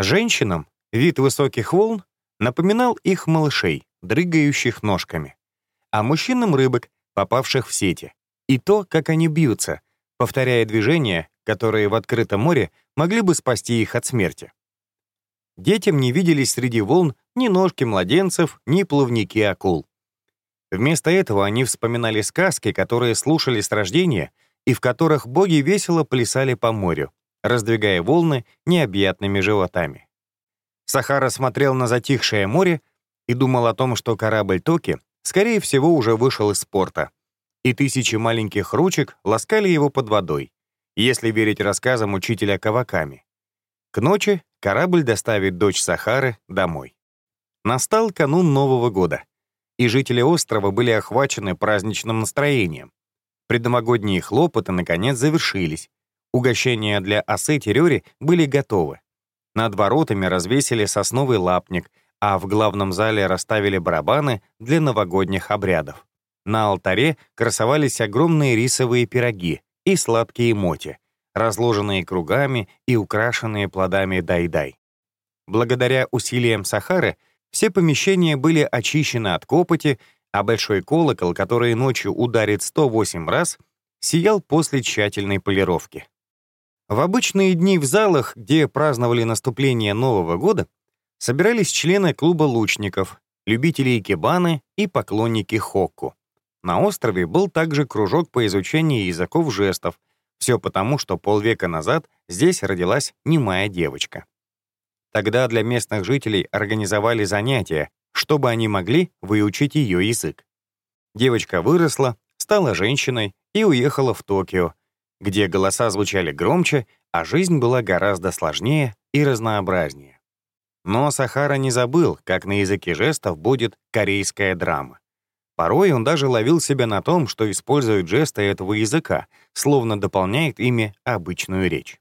Женщинам вид высоких волн напоминал их малышей, дрыгающих ножками, а мужчинам — рыбок, попавших в сети, и то, как они бьются, повторяя движения, которые в открытом море могли бы спасти их от смерти. Детям не виделись среди волн ни ножки младенцев, ни плавники акул. Вместо этого они вспоминали сказки, которые слушали с рождения и в которых боги весело плясали по морю, раздвигая волны необъятными животами. Сахара смотрел на затихшее море и думал о том, что корабль Токи, скорее всего, уже вышел из порта, и тысячи маленьких ручек ласкали его под водой, если верить рассказам учителя Каваками. К ночи корабль доставит дочь Сахары домой. Настал канун Нового года, и жители острова были охвачены праздничным настроением. Предновогодние хлопоты, наконец, завершились. Угощения для осы Терёри были готовы. Над воротами развесили сосновый лапник, а в главном зале расставили барабаны для новогодних обрядов. На алтаре красовались огромные рисовые пироги и сладкие моти, разложенные кругами и украшенные плодами дай-дай. Благодаря усилиям Сахары все помещения были очищены от копоти, а большой колокол, который ночью ударит 108 раз, сиял после тщательной полировки. В обычные дни в залах, где праздновали наступление Нового года, собирались члены клуба лучников, любители икебаны и поклонники хокку. На острове был также кружок по изучению языков жестов, все потому, что полвека назад здесь родилась немая девочка. Тогда для местных жителей организовали занятия, чтобы они могли выучить ее язык. Девочка выросла, стала женщиной и уехала в Токио, где голоса звучали громче, а жизнь была гораздо сложнее и разнообразнее. Но Сахара не забыл, как на языке жестов будет корейская драма. Порой он даже ловил себя на том, что использует жесты этого языка, словно дополняет ими обычную речь.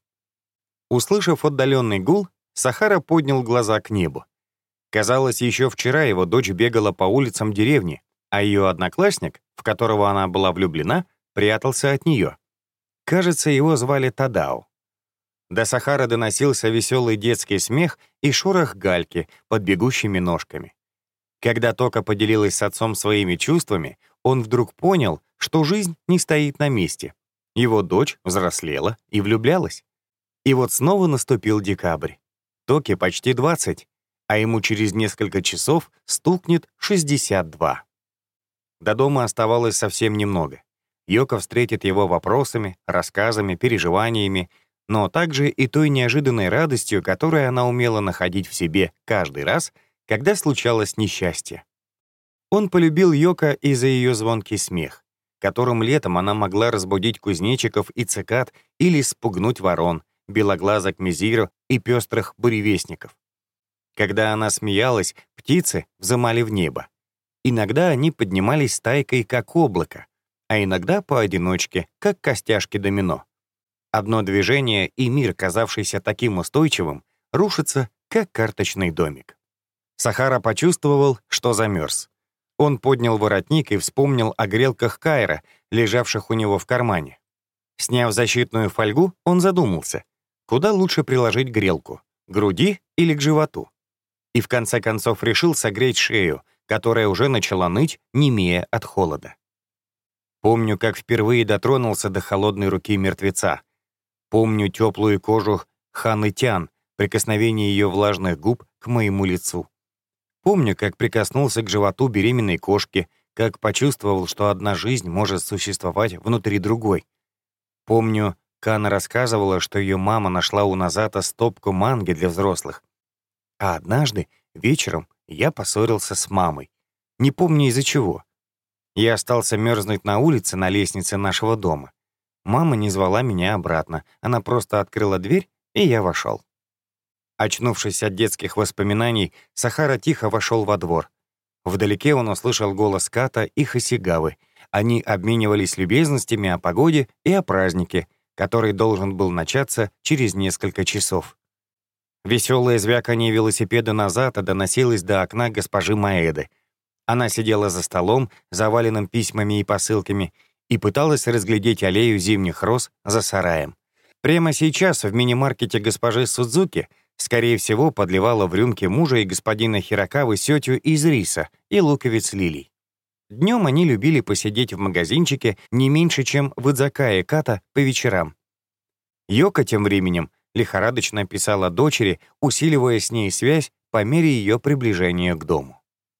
Услышав отдаленный гул, Сахара поднял глаза к небу. Казалось, еще вчера его дочь бегала по улицам деревни, а ее одноклассник, в которого она была влюблена, прятался от нее. Кажется, его звали Тадао. До Сахара доносился веселый детский смех и шорох гальки под бегущими ножками. Когда Тока поделилась с отцом своими чувствами, он вдруг понял, что жизнь не стоит на месте. Его дочь взрослела и влюблялась. И вот снова наступил декабрь. Токе почти 20, а ему через несколько часов стукнет 62. До дома оставалось совсем немного. Йока встретит его вопросами, рассказами, переживаниями, но также и той неожиданной радостью, которую она умела находить в себе каждый раз — когда случалось несчастье. Он полюбил Йока и за ее звонкий смех, которым летом она могла разбудить кузнечиков и цикад или спугнуть ворон, белоглазок мизиру и пестрых буревестников. Когда она смеялась, птицы взымали в небо. Иногда они поднимались стайкой, как облако, а иногда поодиночке, как костяшки домино. Одно движение, и мир, казавшийся таким устойчивым, рушится, как карточный домик. Сахара почувствовал, что замерз. Он поднял воротник и вспомнил о грелках Кайра, лежавших у него в кармане. Сняв защитную фольгу, он задумался, куда лучше приложить грелку — груди или к животу. И в конце концов решил согреть шею, которая уже начала ныть, немея от холода. Помню, как впервые дотронулся до холодной руки мертвеца. Помню теплую кожу Ханы Тян, прикосновение ее влажных губ к моему лицу. Помню, как прикоснулся к животу беременной кошки, как почувствовал, что одна жизнь может существовать внутри другой. Помню, Кана рассказывала, что ее мама нашла у Назата стопку манги для взрослых. А однажды, вечером, я поссорился с мамой. Не помню из-за чего. Я остался мерзнуть на улице на лестнице нашего дома. Мама не звала меня обратно, она просто открыла дверь, и я вошел. Очнувшись от детских воспоминаний, Сахара тихо вошел во двор. Вдалеке он услышал голос Ката и Хасигавы. Они обменивались любезностями о погоде и о празднике, который должен был начаться через несколько часов. Веселое звяканье велосипеда назад доносилось до окна госпожи Маэды. Она сидела за столом, заваленным письмами и посылками, и пыталась разглядеть аллею зимних роз за сараем. Прямо сейчас в мини-маркете госпожи Судзуки Скорее всего, подливала в рюмки мужа и господина Хирокавы сетью из риса и луковиц лилий. Днем они любили посидеть в магазинчике не меньше, чем в Идзакае Ката по вечерам. Йока тем временем лихорадочно писала дочери, усиливая с ней связь по мере ее приближения к дому.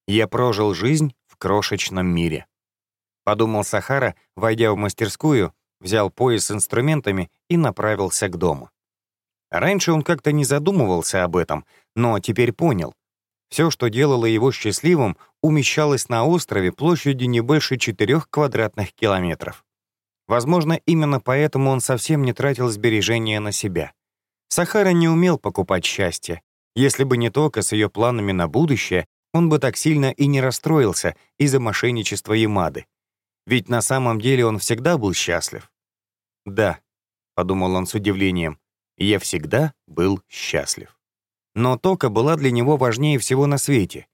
«Я прожил жизнь в крошечном мире», — подумал Сахара, войдя в мастерскую, взял пояс с инструментами и направился к дому. Раньше он как-то не задумывался об этом, но теперь понял. Все, что делало его счастливым, умещалось на острове площадью не больше 4 квадратных километров. Возможно, именно поэтому он совсем не тратил сбережения на себя. Сахара не умел покупать счастье. Если бы не Тока с ее планами на будущее, он бы так сильно и не расстроился из-за мошенничества Ямады. Ведь на самом деле он всегда был счастлив. «Да», — подумал он с удивлением, — «я всегда был счастлив». Но Тока была для него важнее всего на свете,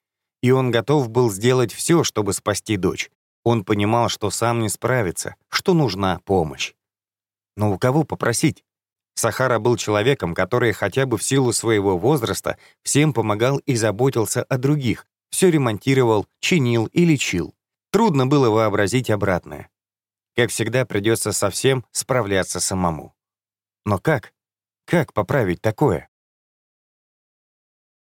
и он готов был сделать все, чтобы спасти дочь. Он понимал, что сам не справится, что нужна помощь. Но у кого попросить? Сахара был человеком, который хотя бы в силу своего возраста всем помогал и заботился о других, все ремонтировал, чинил и лечил. Трудно было вообразить обратное. Как всегда, придется совсем справляться самому. Но как? Как поправить такое?